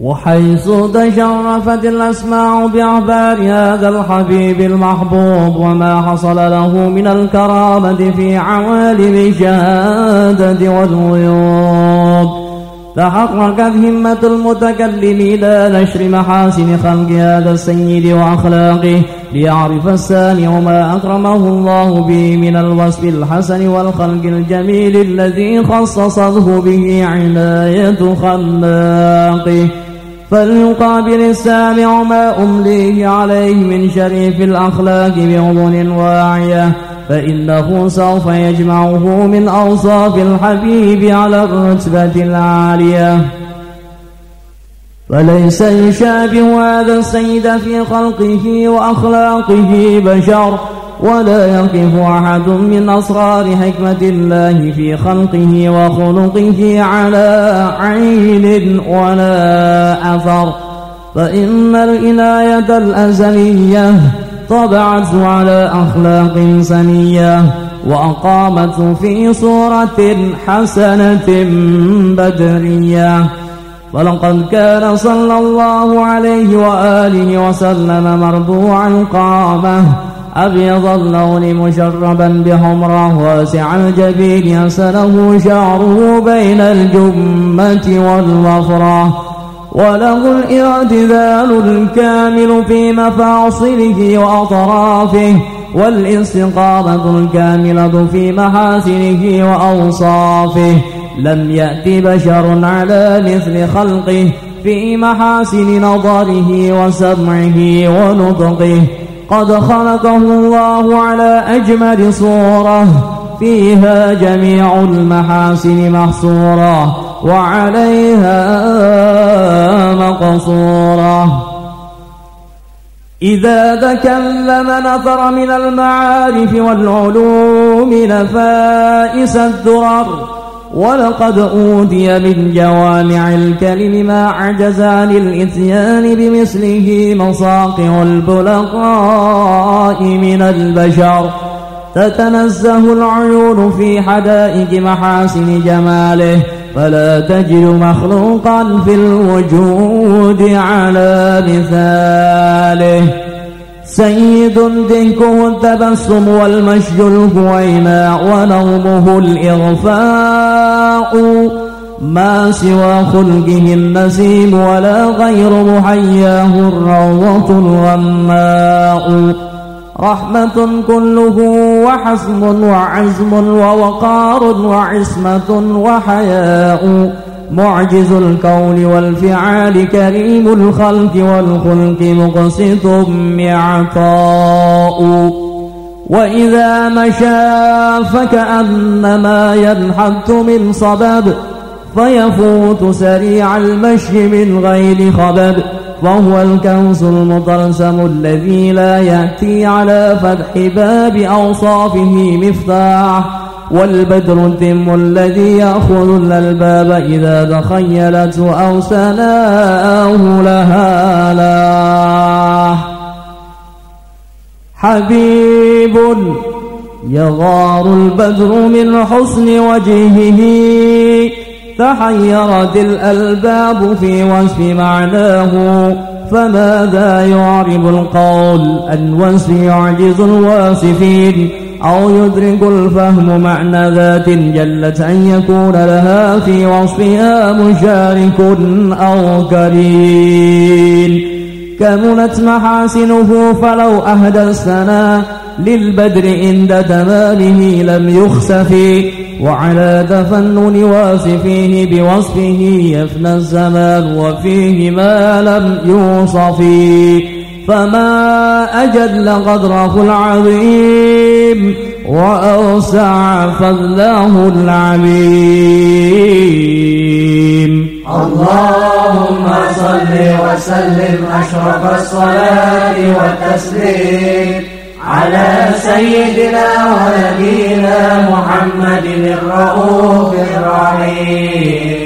وحيث تشرفت الأسماع بأخبار هذا الحبيب المحبوب وما حصل له من الكرامة في عوالم الشهادة والغيوب. تحركت همة المتكلم إلى نشر محاسن خلق هذا السيد وأخلاقه ليعرف السامع ما أكرمه الله به من الوصف الحسن والخلق الجميل الذي خصصه به عناية خلاقه. فليقابل السامع ما أمليه عليه من شريف الأخلاق بأذن واعية فإنه سوف يجمعه من أوصاف الحبيب على الرتبة العالية. فليس يشابه هذا السيد في خلقه وأخلاقه بشر ولا يقف أحد من أسرار حكمة الله في خلقه وخلقه على عين ولا أثر. فإن الإناية الأزلية طبعت على أخلاق سنية وأقامته في صورة حسنة بدرية. ولقد كان صلى الله عليه وآله وسلم مربوع القامة أبيض اللون مشربا بحمرة واسع الجبين يسله شعره بين الجمة والوفرة وله الاعتدال الكامل في مفاصله وأطرافه والاستقامة الكاملة في محاسنه وأوصافه. لم يأت بشر على مثل خلقه في محاسن نظره وسمعه ونطقه. قد خلقه الله على أجمل صورة فيها جميع المحاسن محصورة وعليها مقصورة. إذا تكلم نثر من المعارف والعلوم نفائس الدرر ولقد أوتي من جوامع الكلم ما عجز عن الإتيان بمثله مصاقع البلقاء من البشر تتنزه العيون في حدائق محاسن جماله فلا تجد مخلوقا في الوجود على مثاله سيد دنكه التبسم والمشج الهويناء ونومه الإغفاء. ما سوى خلقه النسيم ولا غير محياه الروضة الغماء. رحمة كله وحزم وعزم ووقار وعصمة وحياء. معجز الكون والفعال كريم الخلق والخلق مقسط معطاء وإذا مشى فكأنما ينحت من صبب فيفوت سريع المشي من غير خبب. وهو الكنز المطلسم الذي لا يأتي على فتح باب أوصافه مفتاح. والبدر التم الذي يأخذ الألباب إذا تخيلت أو سناه لها لا. حبيب يغار البدر من حسن وجهه. تحيرت الألباب في وصف معناه. فماذا يعرب القول؟ الوصف يعجز الواصفين. أو يدرك الفهم معنى ذات جلت أن يكون لها في وصفها مشارك أو كريم كملت محاسنه فلو أهدى السنا للبدر عند تمامه لم يخسف وعلى تفنن واصفيه بوصفه يفنى الزمان وفيه ما لم يوصف فما أجل قدره العظيم وأوسع فضله العميم اللهم صل وسلم أشرف الصلاة والتسليم على سيدنا ونبينا محمد الرؤوف الرحيم